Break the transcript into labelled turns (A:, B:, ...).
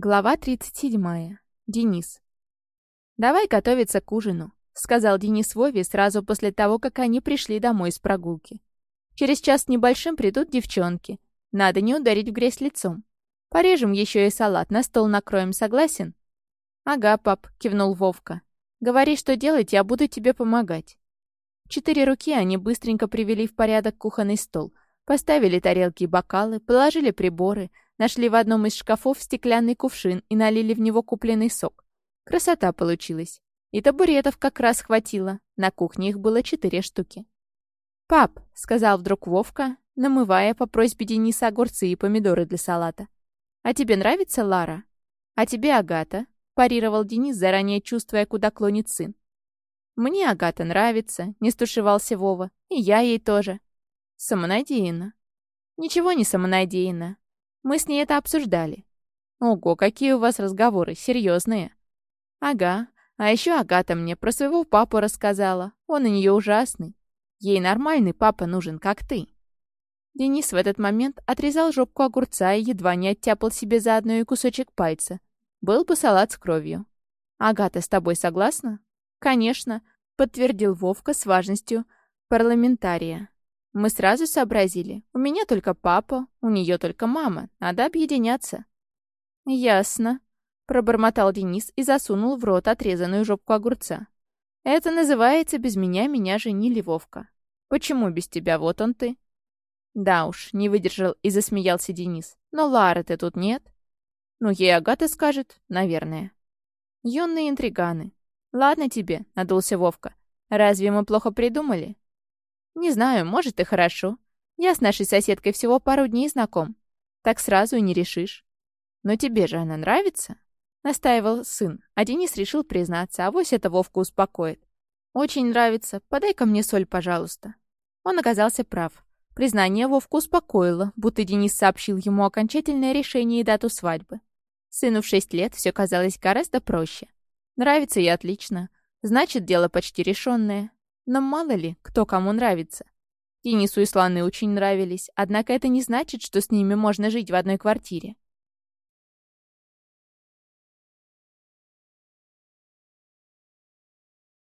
A: Глава 37. Денис. «Давай готовиться к ужину», — сказал Денис Вове сразу после того, как они пришли домой с прогулки. «Через час небольшим придут девчонки. Надо не ударить в грязь лицом. Порежем еще и салат, на стол накроем, согласен?» «Ага, пап», — кивнул Вовка. «Говори, что делать, я буду тебе помогать». Четыре руки они быстренько привели в порядок кухонный стол, поставили тарелки и бокалы, положили приборы — Нашли в одном из шкафов стеклянный кувшин и налили в него купленный сок. Красота получилась. И табуретов как раз хватило. На кухне их было четыре штуки. «Пап», — сказал вдруг Вовка, намывая по просьбе Дениса огурцы и помидоры для салата. «А тебе нравится Лара?» «А тебе Агата?» — парировал Денис, заранее чувствуя, куда клонит сын. «Мне Агата нравится», — не стушевался Вова. «И я ей тоже». «Самонадеянно». «Ничего не самонадеянно. Мы с ней это обсуждали. Ого, какие у вас разговоры, серьезные. Ага. А еще Агата мне про своего папу рассказала. Он у нее ужасный. Ей нормальный папа нужен, как ты. Денис в этот момент отрезал жопку огурца и едва не оттяпал себе заодно и кусочек пальца. Был бы салат с кровью. «Агата с тобой согласна?» «Конечно», — подтвердил Вовка с важностью парламентария. Мы сразу сообразили. У меня только папа, у нее только мама. Надо объединяться. Ясно. Пробормотал Денис и засунул в рот отрезанную жопку огурца. Это называется «без меня меня женили Вовка». Почему без тебя? Вот он ты. Да уж, не выдержал и засмеялся Денис. Но Лары-то тут нет. Ну, ей Агата скажет, наверное. Юные интриганы. Ладно тебе, надулся Вовка. Разве мы плохо придумали? «Не знаю, может и хорошо. Я с нашей соседкой всего пару дней знаком. Так сразу и не решишь. Но тебе же она нравится?» Настаивал сын, а Денис решил признаться, а вось это Вовку успокоит. «Очень нравится. Подай-ка мне соль, пожалуйста». Он оказался прав. Признание Вовку успокоило, будто Денис сообщил ему окончательное решение и дату свадьбы. Сыну в шесть лет все казалось гораздо проще. Нравится и отлично. Значит, дело почти решенное. Но мало ли, кто кому нравится. Денису и Сланы очень нравились, однако это не значит, что с ними можно жить в одной квартире.